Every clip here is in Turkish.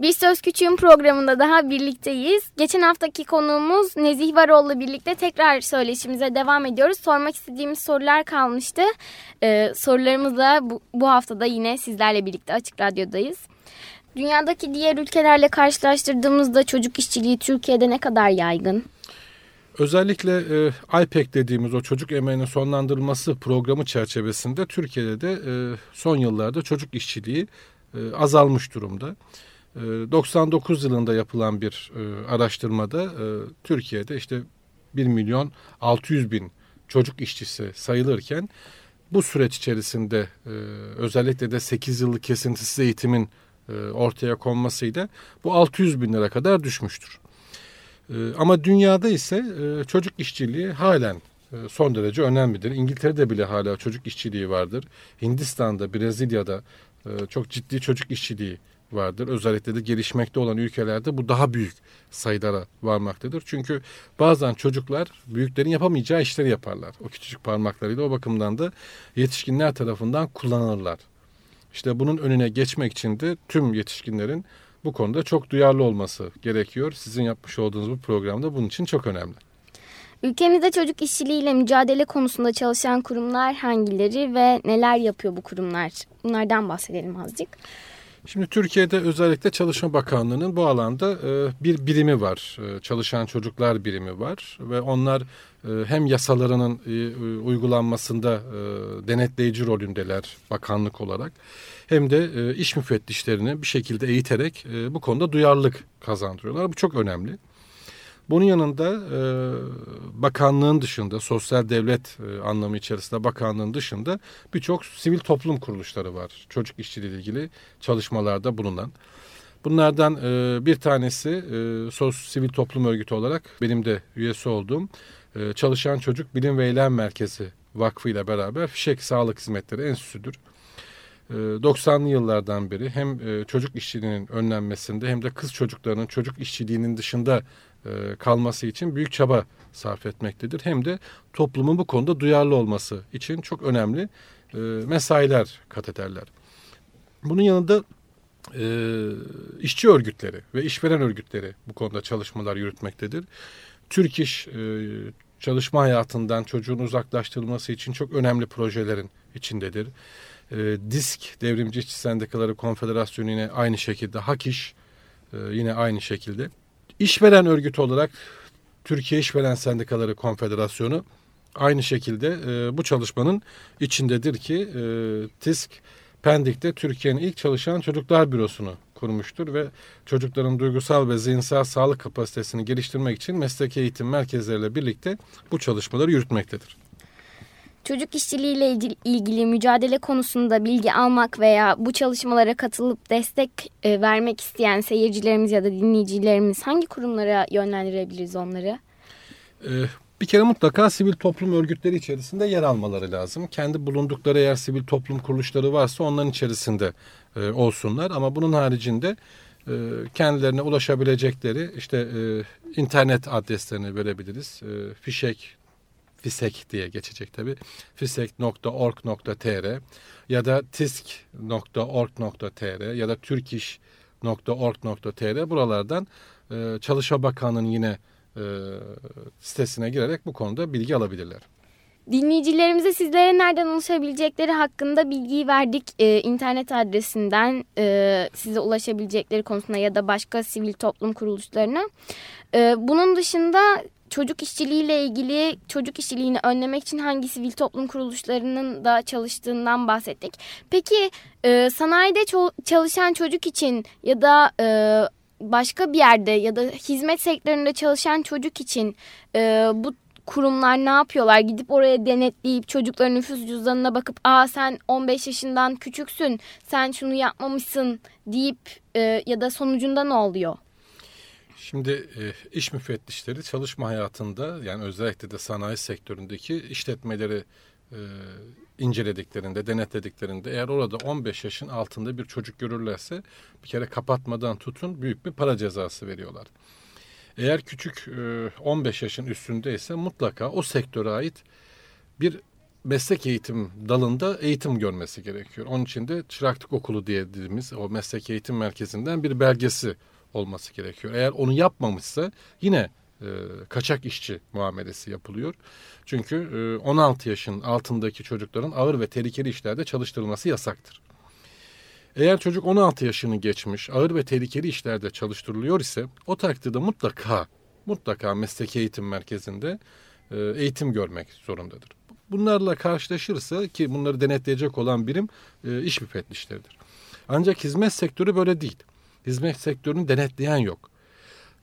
Bir Söz Küçüğün programında daha birlikteyiz. Geçen haftaki konuğumuz Nezih Varoğlu birlikte tekrar söyleşimize devam ediyoruz. Sormak istediğimiz sorular kalmıştı. Ee, sorularımızla bu, bu haftada yine sizlerle birlikte Açık Radyo'dayız. Dünyadaki diğer ülkelerle karşılaştırdığımızda çocuk işçiliği Türkiye'de ne kadar yaygın? Özellikle e, IPEC dediğimiz o çocuk emeğinin sonlandırılması programı çerçevesinde Türkiye'de de e, son yıllarda çocuk işçiliği e, azalmış durumda. 99 ee, yılında yapılan bir e, araştırmada e, Türkiye'de işte 1 milyon 600 bin çocuk işçisi sayılırken bu süreç içerisinde e, özellikle de 8 yıllık kesintisiz eğitimin ortaya konmasıyla bu 600 bin lira kadar düşmüştür. Ama dünyada ise çocuk işçiliği halen son derece önemlidir. İngiltere'de bile hala çocuk işçiliği vardır. Hindistan'da, Brezilya'da çok ciddi çocuk işçiliği vardır. Özellikle de gelişmekte olan ülkelerde bu daha büyük sayılara varmaktadır. Çünkü bazen çocuklar büyüklerin yapamayacağı işleri yaparlar. O küçücük parmaklarıyla o bakımdan da yetişkinler tarafından kullanılırlar. İşte bunun önüne geçmek için de tüm yetişkinlerin bu konuda çok duyarlı olması gerekiyor. Sizin yapmış olduğunuz bu programda bunun için çok önemli. Ülkemizde çocuk işçiliğiyle mücadele konusunda çalışan kurumlar hangileri ve neler yapıyor bu kurumlar? Bunlardan bahsedelim azıcık. Şimdi Türkiye'de özellikle Çalışma Bakanlığı'nın bu alanda e, bir birimi var. E, çalışan çocuklar birimi var ve onlar e, hem yasalarının uygulanmasında denetleyici rolündeler bakanlık olarak hem de iş müfettişlerini bir şekilde eğiterek bu konuda duyarlılık kazandırıyorlar. Bu çok önemli. Bunun yanında e, bakanlığın dışında, sosyal devlet e, anlamı içerisinde bakanlığın dışında birçok sivil toplum kuruluşları var. Çocuk işçiliği ile ilgili çalışmalarda bulunan. Bunlardan e, bir tanesi e, sos sivil toplum örgütü olarak benim de üyesi olduğum e, Çalışan Çocuk Bilim ve Eylem Merkezi Vakfı ile beraber Fişek Sağlık Hizmetleri Enstitüsü'dür. 90'lı e, yıllardan beri hem e, çocuk işçiliğinin önlenmesinde hem de kız çocuklarının çocuk işçiliğinin dışında kalması için büyük çaba sarf etmektedir. Hem de toplumun bu konuda duyarlı olması için çok önemli e, mesailer kat ederler. Bunun yanında e, işçi örgütleri ve işveren örgütleri bu konuda çalışmalar yürütmektedir. Türk İş e, çalışma hayatından çocuğun uzaklaştırılması için çok önemli projelerin içindedir. E, DISK Devrimci İşçi Sendikaları Konfederasyonu yine aynı şekilde, HAK İş e, yine aynı şekilde. İşveren örgütü olarak Türkiye İşveren Sendikaları Konfederasyonu aynı şekilde e, bu çalışmanın içindedir ki e, TİSK Pendik'te Türkiye'nin ilk çalışan çocuklar bürosunu kurmuştur ve çocukların duygusal ve zihinsel sağlık kapasitesini geliştirmek için mesleki eğitim merkezleriyle birlikte bu çalışmaları yürütmektedir. Çocuk işçiliğiyle ilgili mücadele konusunda bilgi almak veya bu çalışmalara katılıp destek e, vermek isteyen seyircilerimiz ya da dinleyicilerimiz hangi kurumlara yönlendirebiliriz onları? Ee, bir kere mutlaka sivil toplum örgütleri içerisinde yer almaları lazım. Kendi bulundukları eğer sivil toplum kuruluşları varsa onların içerisinde e, olsunlar. Ama bunun haricinde e, kendilerine ulaşabilecekleri işte internet adreslerini verebiliriz. Fişek FİSEK diye geçecek tabi. fisek.org.tr ya da tisk.org.tr ya da türkiş.org.tr buralardan e, Çalışma Bakanlığı'nın yine e, sitesine girerek bu konuda bilgi alabilirler. Dinleyicilerimize sizlere nereden ulaşabilecekleri hakkında bilgiyi verdik. Ee, internet adresinden e, size ulaşabilecekleri konusunda ya da başka sivil toplum kuruluşlarına. Ee, bunun dışında çocuk işçiliğiyle ilgili çocuk işçiliğini önlemek için hangi sivil toplum kuruluşlarının da çalıştığından bahsettik. Peki e, sanayide çalışan çocuk için ya da e, başka bir yerde ya da hizmet sektöründe çalışan çocuk için e, bu kurumlar ne yapıyorlar? Gidip oraya denetleyip çocukların nüfus cüzdanına bakıp aa sen 15 yaşından küçüksün sen şunu yapmamışsın deyip e, ya da sonucunda ne oluyor? Şimdi e, iş müfettişleri çalışma hayatında yani özellikle de sanayi sektöründeki işletmeleri e, incelediklerinde, denetlediklerinde eğer orada 15 yaşın altında bir çocuk görürlerse bir kere kapatmadan tutun büyük bir para cezası veriyorlar. Eğer küçük e, 15 yaşın üstündeyse mutlaka o sektöre ait bir meslek eğitim dalında eğitim görmesi gerekiyor. Onun için de çıraklık okulu diye dediğimiz o meslek eğitim merkezinden bir belgesi olması gerekiyor. Eğer onu yapmamışsa yine e, kaçak işçi muamelesi yapılıyor. Çünkü e, 16 yaşın altındaki çocukların ağır ve tehlikeli işlerde çalıştırılması yasaktır. Eğer çocuk 16 yaşını geçmiş, ağır ve tehlikeli işlerde çalıştırılıyor ise o takdirde mutlaka mutlaka meslek eğitim merkezinde e, eğitim görmek zorundadır. Bunlarla karşılaşırsa ki bunları denetleyecek olan birim e, iş müfettişleridir. Ancak hizmet sektörü böyle değil. Hizmet sektörünü denetleyen yok.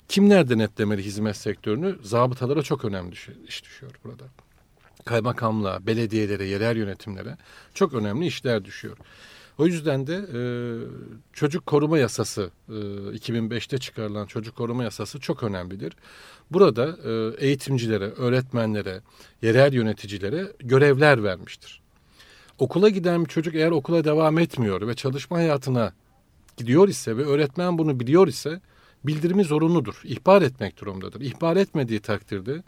Kimler denetlemeli hizmet sektörünü? Zabıtalara çok önemli iş düşüyor burada. Kaymakamlığa, belediyelere, yerel yönetimlere çok önemli işler düşüyor. O yüzden de e, çocuk koruma yasası e, 2005'te çıkarılan çocuk koruma yasası çok önemlidir. Burada e, eğitimcilere, öğretmenlere, yerel yöneticilere görevler vermiştir. Okula giden bir çocuk eğer okula devam etmiyor ve çalışma hayatına gidiyor ise ve öğretmen bunu biliyor ise bildirimi zorunludur. İhbar etmek durumundadır. İhbar etmediği takdirde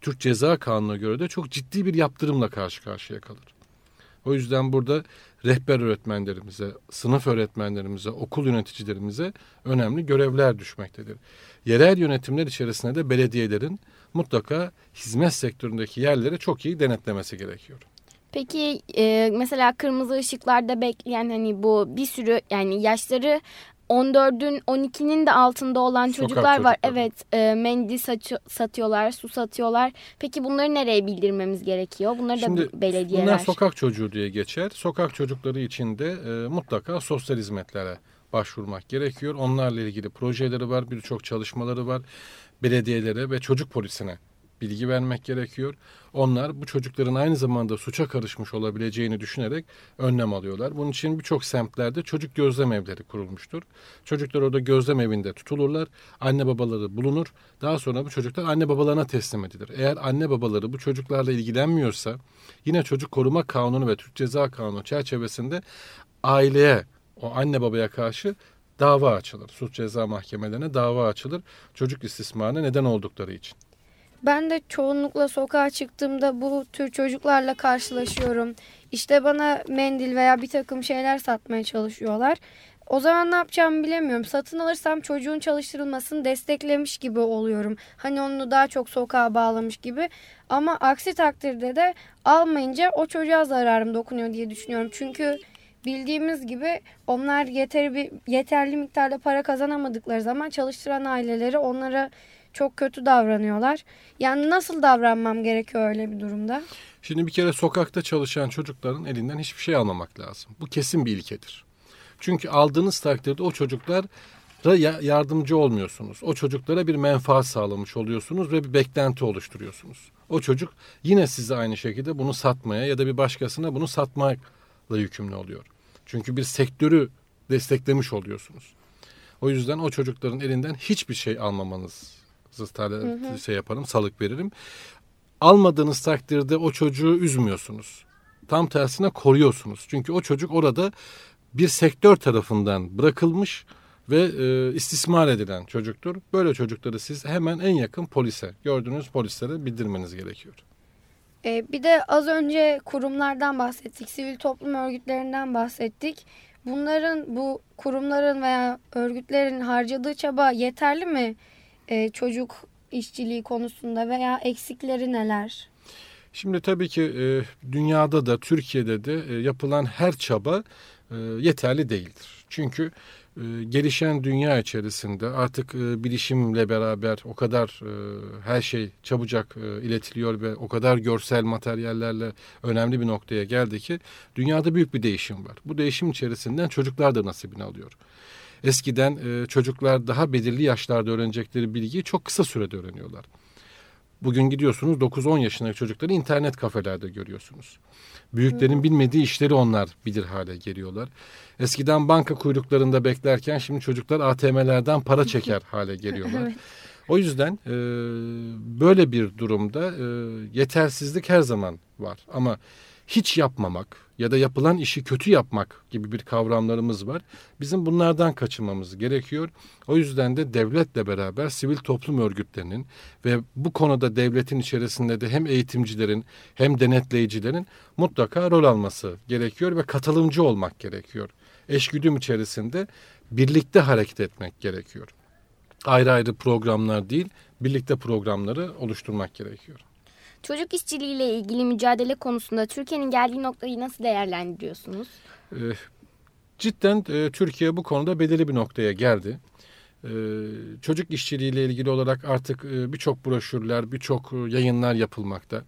Türk Ceza Kanunu'na göre de çok ciddi bir yaptırımla karşı karşıya kalır. O yüzden burada rehber öğretmenlerimize, sınıf öğretmenlerimize, okul yöneticilerimize önemli görevler düşmektedir. Yerel yönetimler içerisinde de belediyelerin mutlaka hizmet sektöründeki yerleri çok iyi denetlemesi gerekiyor. Peki e, mesela kırmızı ışıklarda bekleyen hani bu bir sürü yani yaşları 14'ün 12'nin de altında olan Sokak çocuklar var. Çocukları. Evet e, mendil satıyorlar, su satıyorlar. Peki bunları nereye bildirmemiz gerekiyor? Bunları Şimdi, da belediyeler. Bunlar sokak çocuğu diye geçer. Sokak çocukları için de e, mutlaka sosyal hizmetlere başvurmak gerekiyor. Onlarla ilgili projeleri var, birçok çalışmaları var. Belediyelere ve çocuk polisine bilgi vermek gerekiyor. Onlar bu çocukların aynı zamanda suça karışmış olabileceğini düşünerek önlem alıyorlar. Bunun için birçok semtlerde çocuk gözlem evleri kurulmuştur. Çocuklar orada gözlem evinde tutulurlar. Anne babaları bulunur. Daha sonra bu çocuklar anne babalarına teslim edilir. Eğer anne babaları bu çocuklarla ilgilenmiyorsa yine çocuk koruma kanunu ve Türk Ceza Kanunu çerçevesinde aileye o anne babaya karşı dava açılır. Suç ceza mahkemelerine dava açılır. Çocuk istismarına neden oldukları için. Ben de çoğunlukla sokağa çıktığımda bu tür çocuklarla karşılaşıyorum. İşte bana mendil veya bir takım şeyler satmaya çalışıyorlar. O zaman ne yapacağımı bilemiyorum. Satın alırsam çocuğun çalıştırılmasını desteklemiş gibi oluyorum. Hani onu daha çok sokağa bağlamış gibi. Ama aksi takdirde de almayınca o çocuğa zararım dokunuyor diye düşünüyorum. Çünkü bildiğimiz gibi onlar yeterli, bir, yeterli miktarda para kazanamadıkları zaman çalıştıran aileleri onlara çok kötü davranıyorlar. Yani nasıl davranmam gerekiyor öyle bir durumda? Şimdi bir kere sokakta çalışan çocukların elinden hiçbir şey almamak lazım. Bu kesin bir ilkedir. Çünkü aldığınız takdirde o çocuklar yardımcı olmuyorsunuz. O çocuklara bir menfaat sağlamış oluyorsunuz ve bir beklenti oluşturuyorsunuz. O çocuk yine size aynı şekilde bunu satmaya ya da bir başkasına bunu satmakla yükümlü oluyor. Çünkü bir sektörü desteklemiş oluyorsunuz. O yüzden o çocukların elinden hiçbir şey almamanız tane şey yaparım, salık veririm. Almadığınız takdirde o çocuğu üzmüyorsunuz. Tam tersine koruyorsunuz. Çünkü o çocuk orada bir sektör tarafından bırakılmış ve e, istismar edilen çocuktur. Böyle çocukları siz hemen en yakın polise, gördüğünüz polislere bildirmeniz gerekiyor. Ee, bir de az önce kurumlardan bahsettik, sivil toplum örgütlerinden bahsettik. Bunların, bu kurumların veya örgütlerin harcadığı çaba yeterli mi e, çocuk işçiliği konusunda veya eksikleri neler? Şimdi tabii ki e, dünyada da Türkiye'de de e, yapılan her çaba e, yeterli değildir. Çünkü e, gelişen dünya içerisinde artık e, bilişimle beraber o kadar e, her şey çabucak e, iletiliyor ve o kadar görsel materyallerle önemli bir noktaya geldi ki dünyada büyük bir değişim var. Bu değişim içerisinden çocuklar da nasibini alıyor. Eskiden e, çocuklar daha belirli yaşlarda öğrenecekleri bilgiyi çok kısa sürede öğreniyorlar. Bugün gidiyorsunuz 9-10 yaşındaki çocukları internet kafelerde görüyorsunuz. Büyüklerin bilmediği işleri onlar bilir hale geliyorlar. Eskiden banka kuyruklarında beklerken şimdi çocuklar ATM'lerden para çeker hale geliyorlar. evet. O yüzden e, böyle bir durumda e, yetersizlik her zaman var. Ama hiç yapmamak ya da yapılan işi kötü yapmak gibi bir kavramlarımız var. Bizim bunlardan kaçınmamız gerekiyor. O yüzden de devletle beraber sivil toplum örgütlerinin ve bu konuda devletin içerisinde de hem eğitimcilerin hem denetleyicilerin mutlaka rol alması gerekiyor ve katılımcı olmak gerekiyor. Eşgüdüm içerisinde birlikte hareket etmek gerekiyor. Ayrı ayrı programlar değil, birlikte programları oluşturmak gerekiyor. Çocuk işçiliğiyle ilgili mücadele konusunda Türkiye'nin geldiği noktayı nasıl değerlendiriyorsunuz? Ee, cidden e, Türkiye bu konuda belirli bir noktaya geldi. Ee, çocuk işçiliğiyle ilgili olarak artık e, birçok broşürler, birçok e, yayınlar yapılmakta.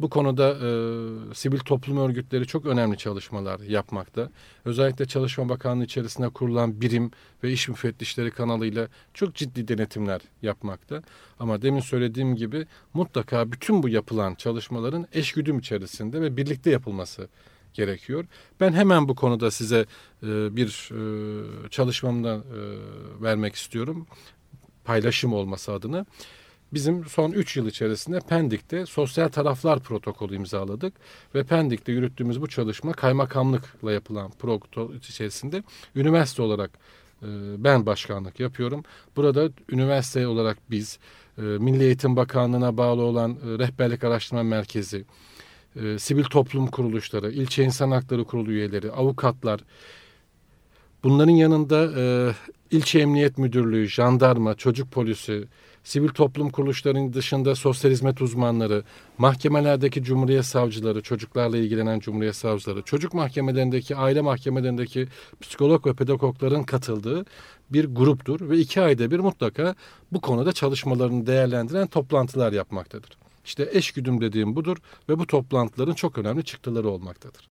Bu konuda e, sivil toplum örgütleri çok önemli çalışmalar yapmakta. Özellikle Çalışma Bakanlığı içerisinde kurulan birim ve iş müfettişleri kanalıyla çok ciddi denetimler yapmakta. Ama demin söylediğim gibi mutlaka bütün bu yapılan çalışmaların eşgüdüm içerisinde ve birlikte yapılması gerekiyor. Ben hemen bu konuda size e, bir e, çalışmamda e, vermek istiyorum. Paylaşım olması adına. Bizim son 3 yıl içerisinde Pendik'te sosyal taraflar protokolü imzaladık ve Pendik'te yürüttüğümüz bu çalışma kaymakamlıkla yapılan protokol içerisinde üniversite olarak e, ben başkanlık yapıyorum. Burada üniversite olarak biz e, Milli Eğitim Bakanlığı'na bağlı olan e, Rehberlik Araştırma Merkezi, e, sivil toplum kuruluşları, ilçe insan hakları kurulu üyeleri, avukatlar, bunların yanında e, ilçe emniyet müdürlüğü, jandarma, çocuk polisi, sivil toplum kuruluşlarının dışında sosyal hizmet uzmanları, mahkemelerdeki cumhuriyet savcıları, çocuklarla ilgilenen cumhuriyet savcıları, çocuk mahkemelerindeki, aile mahkemelerindeki psikolog ve pedagogların katıldığı bir gruptur ve iki ayda bir mutlaka bu konuda çalışmalarını değerlendiren toplantılar yapmaktadır. İşte eşgüdüm dediğim budur ve bu toplantıların çok önemli çıktıları olmaktadır.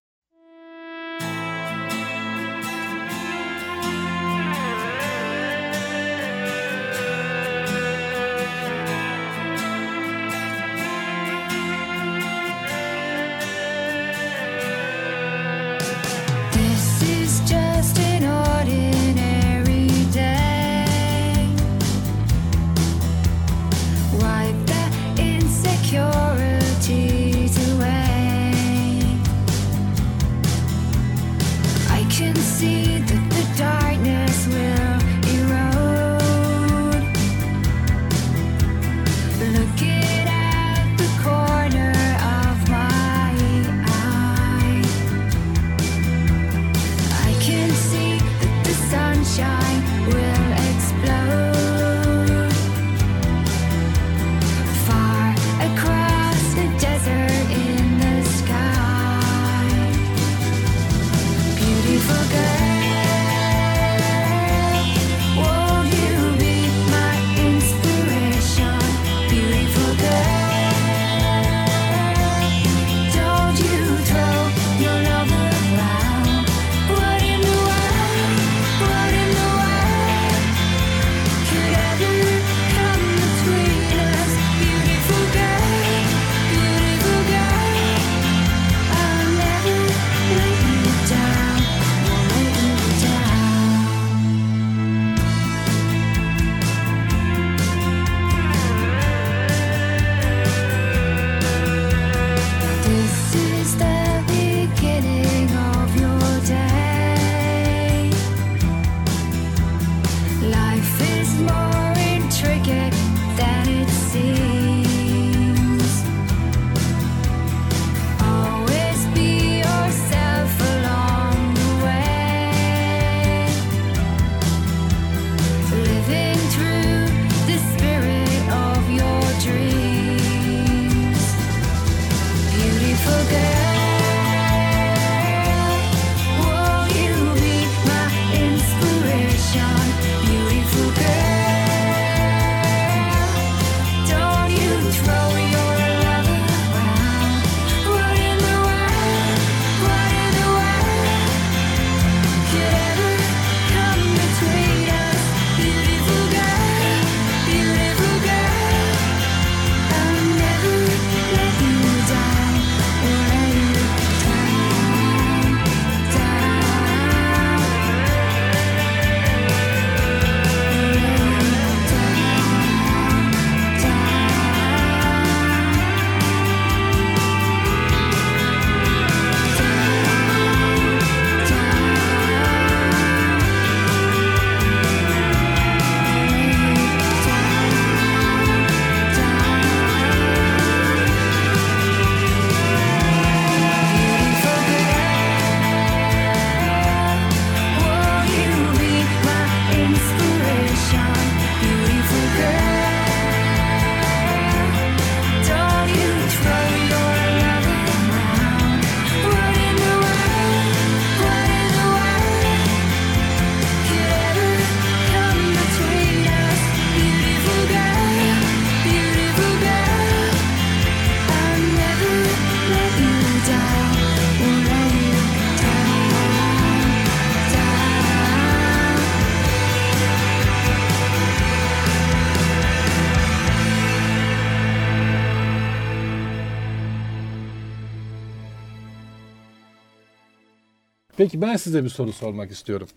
Peki ben size bir soru sormak istiyorum.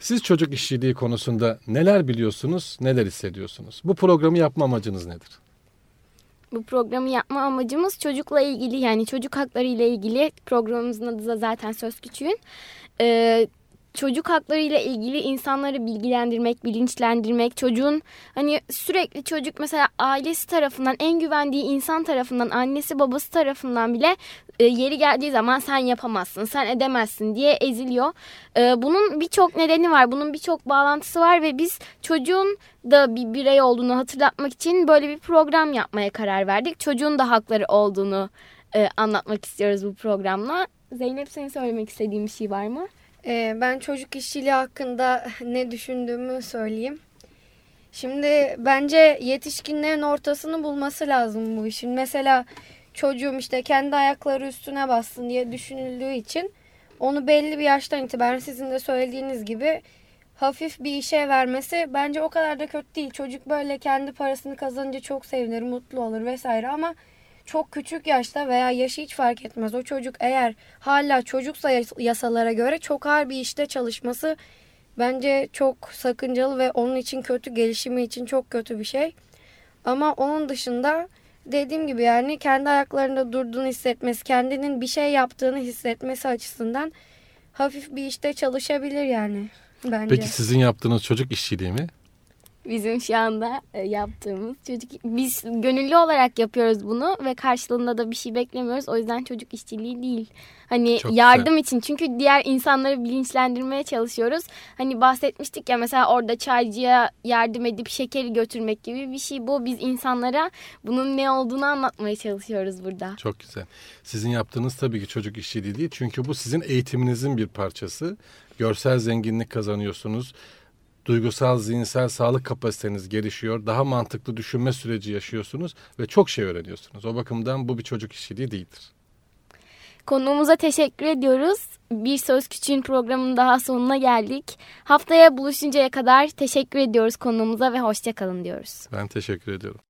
Siz çocuk işçiliği konusunda neler biliyorsunuz, neler hissediyorsunuz? Bu programı yapma amacınız nedir? Bu programı yapma amacımız çocukla ilgili yani çocuk hakları ile ilgili programımızın adı da zaten Söz Küçüğün. Ee, çocuk hakları ile ilgili insanları bilgilendirmek, bilinçlendirmek, çocuğun hani sürekli çocuk mesela ailesi tarafından en güvendiği insan tarafından, annesi babası tarafından bile e, yeri geldiği zaman sen yapamazsın, sen edemezsin diye eziliyor. E, bunun birçok nedeni var, bunun birçok bağlantısı var ve biz çocuğun da bir birey olduğunu hatırlatmak için böyle bir program yapmaya karar verdik. Çocuğun da hakları olduğunu e, anlatmak istiyoruz bu programla. Zeynep senin söylemek istediğin bir şey var mı? Ee, ben çocuk işçiliği hakkında ne düşündüğümü söyleyeyim. Şimdi bence yetişkinlerin ortasını bulması lazım bu işin. Mesela çocuğum işte kendi ayakları üstüne bassın diye düşünüldüğü için onu belli bir yaştan itibaren sizin de söylediğiniz gibi hafif bir işe vermesi bence o kadar da kötü değil. Çocuk böyle kendi parasını kazanınca çok sevinir, mutlu olur vesaire ama çok küçük yaşta veya yaşı hiç fark etmez. O çocuk eğer hala çocuksa yasalara göre çok ağır bir işte çalışması bence çok sakıncalı ve onun için kötü, gelişimi için çok kötü bir şey. Ama onun dışında dediğim gibi yani kendi ayaklarında durduğunu hissetmesi, kendinin bir şey yaptığını hissetmesi açısından hafif bir işte çalışabilir yani bence. Peki sizin yaptığınız çocuk işçiliği mi? Bizim şu anda e, yaptığımız çocuk biz gönüllü olarak yapıyoruz bunu ve karşılığında da bir şey beklemiyoruz. O yüzden çocuk işçiliği değil. Hani Çok yardım güzel. için çünkü diğer insanları bilinçlendirmeye çalışıyoruz. Hani bahsetmiştik ya mesela orada çaycıya yardım edip şekeri götürmek gibi bir şey bu. Biz insanlara bunun ne olduğunu anlatmaya çalışıyoruz burada. Çok güzel. Sizin yaptığınız tabii ki çocuk işçiliği değil. Çünkü bu sizin eğitiminizin bir parçası. Görsel zenginlik kazanıyorsunuz duygusal, zihinsel sağlık kapasiteniz gelişiyor. Daha mantıklı düşünme süreci yaşıyorsunuz ve çok şey öğreniyorsunuz. O bakımdan bu bir çocuk işçiliği değildir. Konuğumuza teşekkür ediyoruz. Bir Söz Küçüğün programının daha sonuna geldik. Haftaya buluşuncaya kadar teşekkür ediyoruz konuğumuza ve hoşçakalın diyoruz. Ben teşekkür ediyorum.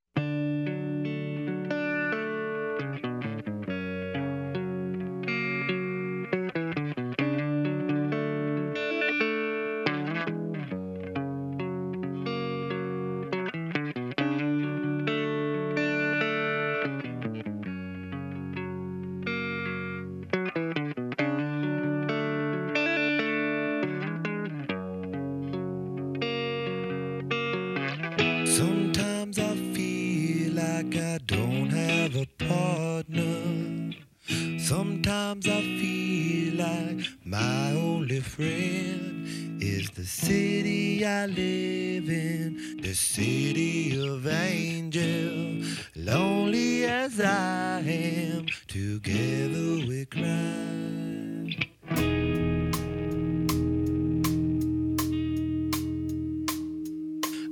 I live in the city of angel. Lonely as I am, together we cry.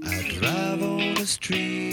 I drive on the street.